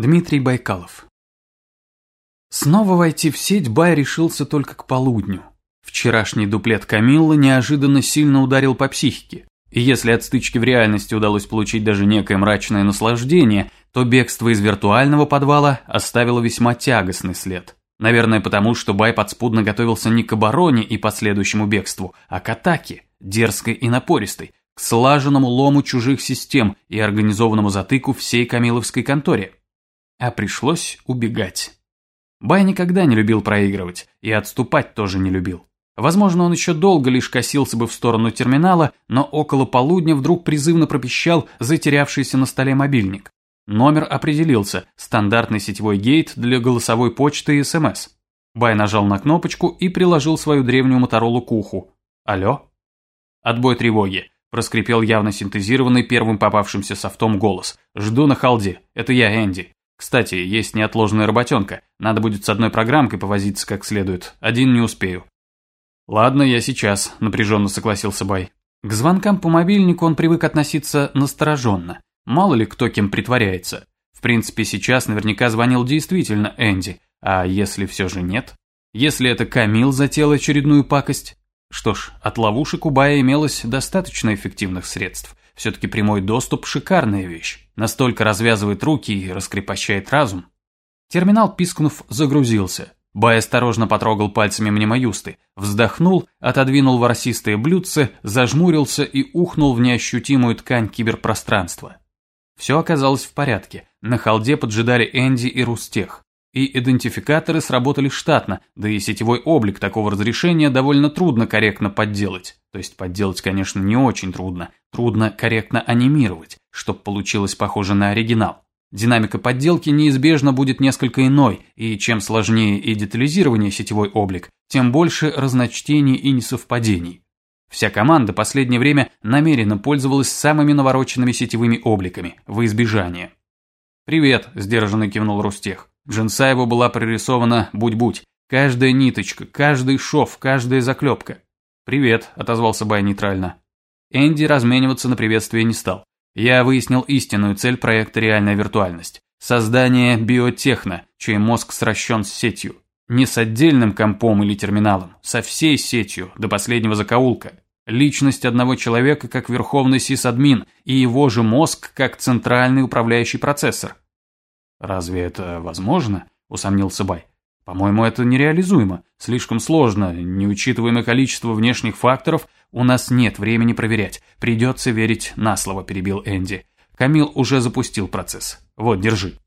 Дмитрий Байкалов. Снова войти в сеть Бай решился только к полудню. Вчерашний дуплет Камиллы неожиданно сильно ударил по психике. И если от стычки в реальности удалось получить даже некое мрачное наслаждение, то бегство из виртуального подвала оставило весьма тягостный след. Наверное, потому что Бай подспудно готовился не к обороне и последующему бегству, а к атаке, дерзкой и напористой, к слаженному лому чужих систем и организованному затыку всей Камиловской конторе а пришлось убегать. Бай никогда не любил проигрывать, и отступать тоже не любил. Возможно, он еще долго лишь косился бы в сторону терминала, но около полудня вдруг призывно пропищал затерявшийся на столе мобильник. Номер определился – стандартный сетевой гейт для голосовой почты и СМС. Бай нажал на кнопочку и приложил свою древнюю Моторолу к уху. «Алло?» «Отбой тревоги», – проскрипел явно синтезированный первым попавшимся софтом голос. «Жду на халде. Это я, Энди. Кстати, есть неотложная работенка. Надо будет с одной программкой повозиться как следует. Один не успею. Ладно, я сейчас, напряженно согласился Бай. К звонкам по мобильнику он привык относиться настороженно. Мало ли кто кем притворяется. В принципе, сейчас наверняка звонил действительно Энди. А если все же нет? Если это Камил затеял очередную пакость? Что ж, от ловушек у Бая имелось достаточно эффективных средств. Все-таки прямой доступ – шикарная вещь. Настолько развязывает руки и раскрепощает разум. Терминал, пискнув, загрузился. Бай осторожно потрогал пальцами мнемоюсты, вздохнул, отодвинул ворсистые блюдце, зажмурился и ухнул в неощутимую ткань киберпространства. Все оказалось в порядке. На халде поджидали Энди и Рустех. И идентификаторы сработали штатно, да и сетевой облик такого разрешения довольно трудно корректно подделать. То есть подделать, конечно, не очень трудно. Трудно корректно анимировать, чтобы получилось похоже на оригинал. Динамика подделки неизбежно будет несколько иной, и чем сложнее и детализирование сетевой облик, тем больше разночтений и несовпадений. Вся команда последнее время намеренно пользовалась самыми навороченными сетевыми обликами, во избежание. «Привет», – сдержанно кивнул Рустех. Джинса его была прорисована будь-будь. Каждая ниточка, каждый шов, каждая заклепка. «Привет», – отозвался Бай нейтрально. Энди размениваться на приветствие не стал. Я выяснил истинную цель проекта «Реальная виртуальность». Создание биотехно, чей мозг сращен с сетью. Не с отдельным компом или терминалом, со всей сетью, до последнего закоулка. Личность одного человека как верховный сисадмин и его же мозг как центральный управляющий процессор. «Разве это возможно?» – усомнился Бай. «По-моему, это нереализуемо. Слишком сложно. Не учитывая количество внешних факторов, у нас нет времени проверять. Придется верить на слово», – перебил Энди. Камил уже запустил процесс. Вот, держи.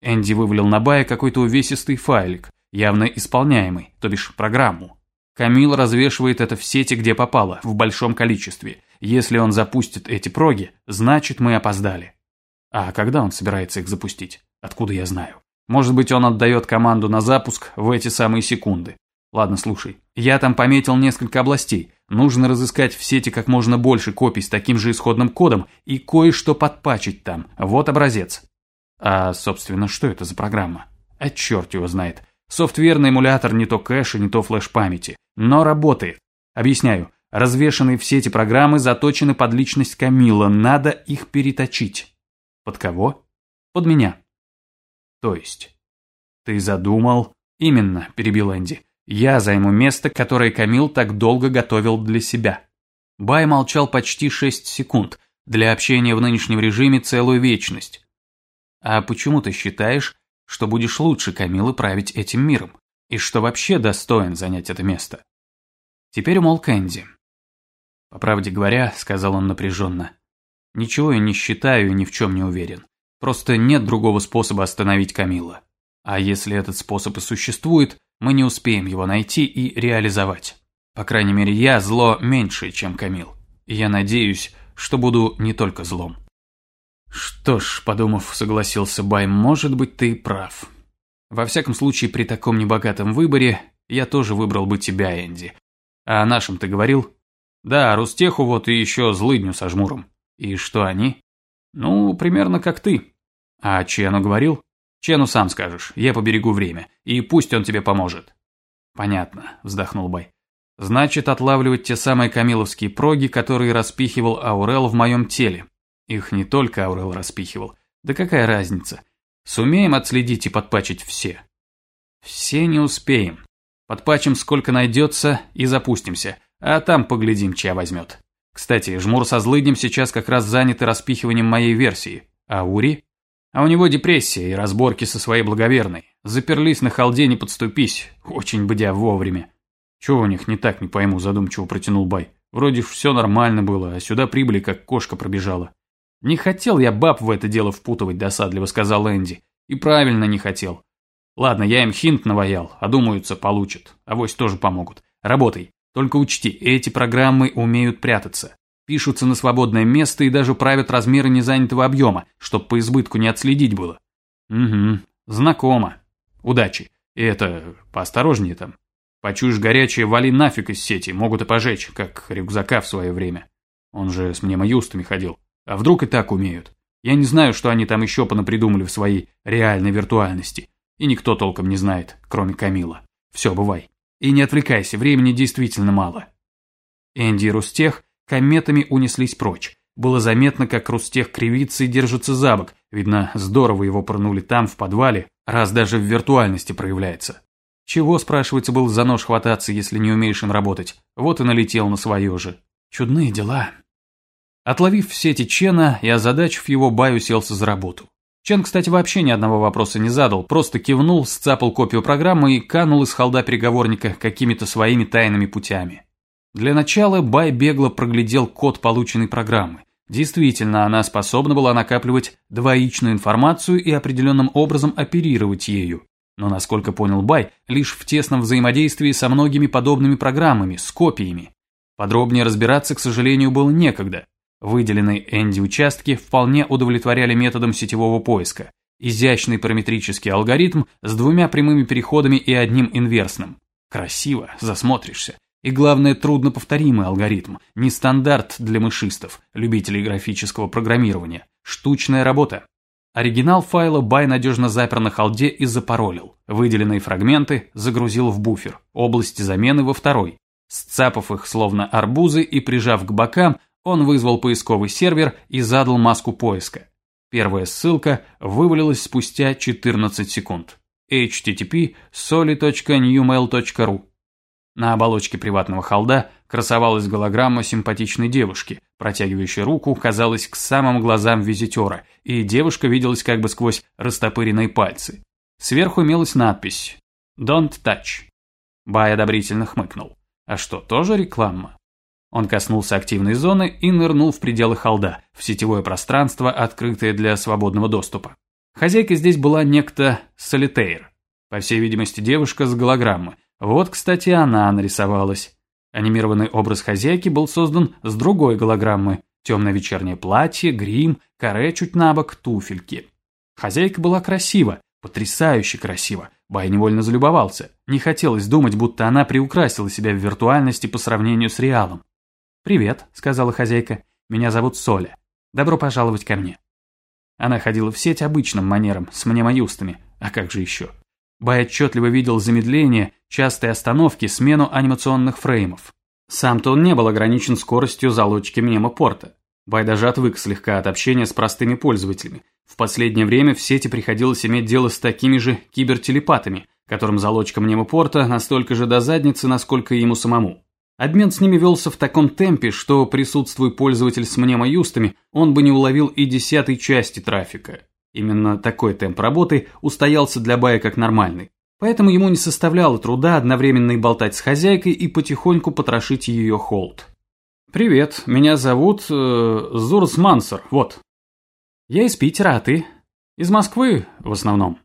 Энди вывалил на Бая какой-то увесистый файлик, явно исполняемый, то бишь программу. Камил развешивает это в сети, где попало, в большом количестве. Если он запустит эти проги, значит мы опоздали. А когда он собирается их запустить? Откуда я знаю? Может быть, он отдает команду на запуск в эти самые секунды. Ладно, слушай. Я там пометил несколько областей. Нужно разыскать в сети как можно больше копий с таким же исходным кодом и кое-что подпачить там. Вот образец. А, собственно, что это за программа? А черт его знает. Софтверный эмулятор не то кэша, не то флеш-памяти. Но работает. Объясняю. Развешанные в сети программы заточены под личность Камила. Надо их переточить. Под кого? Под меня. То есть? Ты задумал? Именно, перебил Энди. Я займу место, которое Камил так долго готовил для себя. Бай молчал почти шесть секунд. Для общения в нынешнем режиме целую вечность. А почему ты считаешь, что будешь лучше Камилы править этим миром? И что вообще достоин занять это место? Теперь умолк Энди. По правде говоря, сказал он напряженно, ничего я не считаю и ни в чем не уверен. Просто нет другого способа остановить Камила. А если этот способ и существует, мы не успеем его найти и реализовать. По крайней мере, я зло меньше, чем Камил. И я надеюсь, что буду не только злом. Что ж, подумав, согласился Бай, может быть, ты прав. Во всяком случае, при таком небогатом выборе я тоже выбрал бы тебя, Энди. А о нашем ты говорил? Да, Рустеху вот и еще злыдню со жмуром. И что они? Ну, примерно как ты. А Чену говорил? Чену сам скажешь, я поберегу время, и пусть он тебе поможет. Понятно, вздохнул Бай. Значит, отлавливать те самые камиловские проги, которые распихивал Аурел в моем теле. Их не только Аурел распихивал. Да какая разница? Сумеем отследить и подпачить все? Все не успеем. Подпачим сколько найдется и запустимся, а там поглядим, чья возьмет. Кстати, Жмур со Злыднем сейчас как раз заняты распихиванием моей версии. А Ури? А у него депрессия и разборки со своей благоверной. Заперлись на халде, не подступись. Очень бдя вовремя. Чего у них не так, не пойму, задумчиво протянул Бай. Вроде все нормально было, а сюда прибыли, как кошка пробежала. Не хотел я баб в это дело впутывать, досадливо сказал Энди. И правильно не хотел. Ладно, я им хинт наваял, одумаются, получат. Авось тоже помогут. Работай. Только учти, эти программы умеют прятаться. Пишутся на свободное место и даже правят размеры незанятого объема, чтоб по избытку не отследить было. Угу, знакомо. Удачи. И это, поосторожнее там. Почуешь горячее, вали нафиг из сети, могут и пожечь, как рюкзака в свое время. Он же с мнемоюстами ходил. А вдруг и так умеют? Я не знаю, что они там еще понапридумали в своей реальной виртуальности. И никто толком не знает, кроме Камила. Все, бывай. И не отвлекайся, времени действительно мало. Энди Рустех кометами унеслись прочь. Было заметно, как Рустех кривится и держится за бок. Видно, здорово его пырнули там, в подвале, раз даже в виртуальности проявляется. Чего, спрашивается, был за нож хвататься, если не умеешь им работать? Вот и налетел на свое же. Чудные дела. Отловив в сети Чена и озадачив его, Бай уселся за работу. Чен, кстати, вообще ни одного вопроса не задал, просто кивнул, сцапал копию программы и канул из холда переговорника какими-то своими тайными путями. Для начала Бай бегло проглядел код полученной программы. Действительно, она способна была накапливать двоичную информацию и определенным образом оперировать ею. Но, насколько понял Бай, лишь в тесном взаимодействии со многими подобными программами, с копиями. Подробнее разбираться, к сожалению, было некогда. Выделенные Энди участки вполне удовлетворяли методом сетевого поиска. Изящный параметрический алгоритм с двумя прямыми переходами и одним инверсным. Красиво, засмотришься. И главное, трудноповторимый алгоритм, не стандарт для мышистов, любителей графического программирования. Штучная работа. Оригинал файла Бай надежно запер на холде и запаролил. Выделенные фрагменты загрузил в буфер, области замены во второй. Сцапав их словно арбузы и прижав к бокам, он вызвал поисковый сервер и задал маску поиска. Первая ссылка вывалилась спустя 14 секунд. http soli.newmail.ru На оболочке приватного холда красовалась голограмма симпатичной девушки, протягивающей руку, казалось, к самым глазам визитера, и девушка виделась как бы сквозь растопыренные пальцы. Сверху имелась надпись «Don't touch». Бай одобрительно хмыкнул. А что, тоже реклама? Он коснулся активной зоны и нырнул в пределы холда, в сетевое пространство, открытое для свободного доступа. Хозяйкой здесь была некто Солитейр. По всей видимости, девушка с голограммы. Вот, кстати, она нарисовалась. Анимированный образ хозяйки был создан с другой голограммы. Темное вечернее платье, грим, каре чуть набок, туфельки. Хозяйка была красива, потрясающе красива. Бай невольно залюбовался. Не хотелось думать, будто она приукрасила себя в виртуальности по сравнению с реалом. «Привет», — сказала хозяйка. «Меня зовут Соля. Добро пожаловать ко мне». Она ходила в сеть обычным манером, с мнемоюстами. А как же еще? Бай отчетливо видел замедление, частые остановки, смену анимационных фреймов. Сам-то он не был ограничен скоростью залочки мнемопорта. Бай даже отвык слегка от общения с простыми пользователями. В последнее время в сети приходилось иметь дело с такими же кибертелепатами, которым залочка мнемопорта настолько же до задницы, насколько и ему самому. Обмен с ними велся в таком темпе, что, присутствуя пользователь с мнемоюстами, он бы не уловил и десятой части трафика. Именно такой темп работы устоялся для Бая как нормальный. Поэтому ему не составляло труда одновременно и болтать с хозяйкой и потихоньку потрошить ее холд. «Привет, меня зовут э, Зурс Мансер, вот». «Я из Питера, а ты?» «Из Москвы, в основном».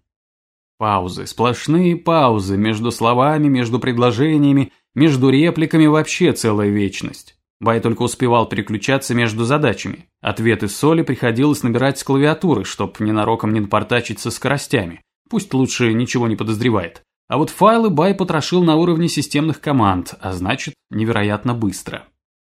Паузы, сплошные паузы между словами, между предложениями, между репликами вообще целая вечность. Бай только успевал переключаться между задачами. Ответы соли приходилось набирать с клавиатуры, чтоб ненароком не напортачить со скоростями. Пусть лучше ничего не подозревает. А вот файлы Бай потрошил на уровне системных команд, а значит, невероятно быстро.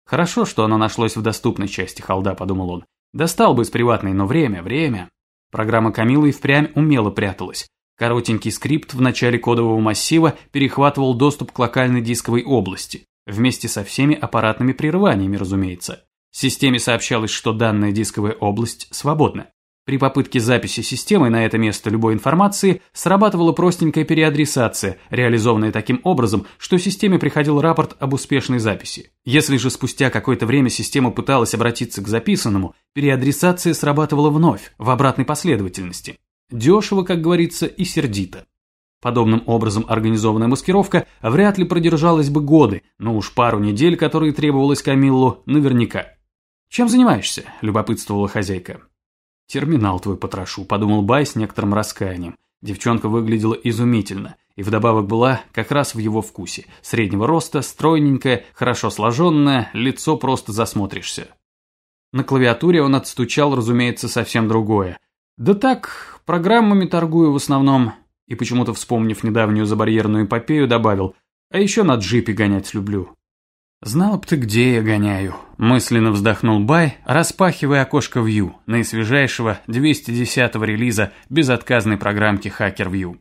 Хорошо, что оно нашлось в доступной части холда, подумал он. Достал бы из приватной, но время, время. Программа Камилы и впрямь умело пряталась. Коротенький скрипт в начале кодового массива перехватывал доступ к локальной дисковой области, вместе со всеми аппаратными прерываниями, разумеется. Системе сообщалось, что данная дисковая область свободна. При попытке записи системой на это место любой информации срабатывала простенькая переадресация, реализованная таким образом, что системе приходил рапорт об успешной записи. Если же спустя какое-то время система пыталась обратиться к записанному, переадресация срабатывала вновь, в обратной последовательности. Дешево, как говорится, и сердито. Подобным образом организованная маскировка вряд ли продержалась бы годы, но уж пару недель, которые требовалось Камиллу, наверняка. «Чем занимаешься?» – любопытствовала хозяйка. «Терминал твой потрошу», – подумал Бай с некоторым раскаянием. Девчонка выглядела изумительно, и вдобавок была как раз в его вкусе. Среднего роста, стройненькая, хорошо сложенная, лицо просто засмотришься. На клавиатуре он отстучал, разумеется, совсем другое. «Да так, программами торгую в основном», и почему-то вспомнив недавнюю забарьерную эпопею, добавил, «А еще на джипе гонять люблю». «Знал б ты, где я гоняю», – мысленно вздохнул Бай, распахивая окошко View, наисвежайшего 210-го релиза безотказной программки HackerView.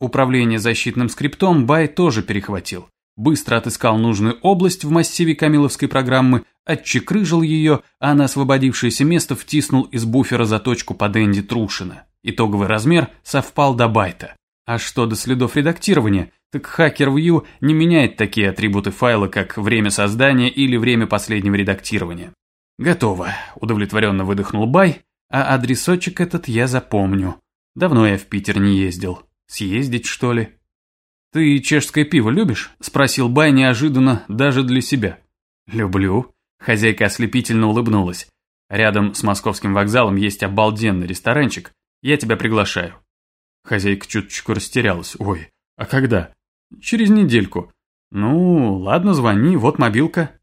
Управление защитным скриптом Бай тоже перехватил. Быстро отыскал нужную область в массиве камиловской программы, отчекрыжил ее, а на освободившееся место втиснул из буфера заточку под Энди Трушина. Итоговый размер совпал до байта. А что до следов редактирования – так HackerView не меняет такие атрибуты файла, как время создания или время последнего редактирования. Готово, удовлетворенно выдохнул Бай, а адресочек этот я запомню. Давно я в Питер не ездил. Съездить, что ли? «Ты чешское пиво любишь?» – спросил Бай неожиданно даже для себя. «Люблю». Хозяйка ослепительно улыбнулась. «Рядом с московским вокзалом есть обалденный ресторанчик. Я тебя приглашаю». Хозяйка чуточку растерялась. «Ой, а когда?» Через недельку. Ну, ладно, звони, вот мобилка.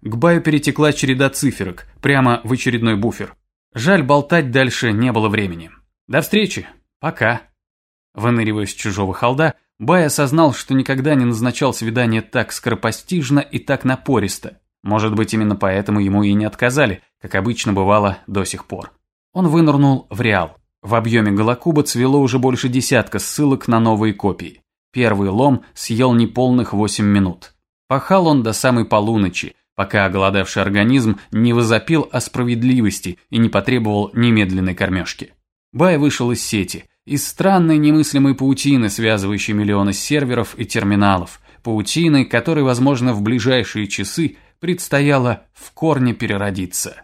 К Баю перетекла череда циферок, прямо в очередной буфер. Жаль, болтать дальше не было времени. До встречи. Пока. Выныривая с чужого холда, Бай осознал, что никогда не назначал свидание так скоропостижно и так напористо. Может быть, именно поэтому ему и не отказали, как обычно бывало до сих пор. Он вынырнул в Реал. В объеме Голокуба цвело уже больше десятка ссылок на новые копии. Первый лом съел неполных 8 минут. Пахал он до самой полуночи, пока оголодавший организм не возопил о справедливости и не потребовал немедленной кормежки. Бай вышел из сети, из странной немыслимой паутины, связывающей миллионы серверов и терминалов, паутины, которой, возможно, в ближайшие часы предстояло в корне переродиться.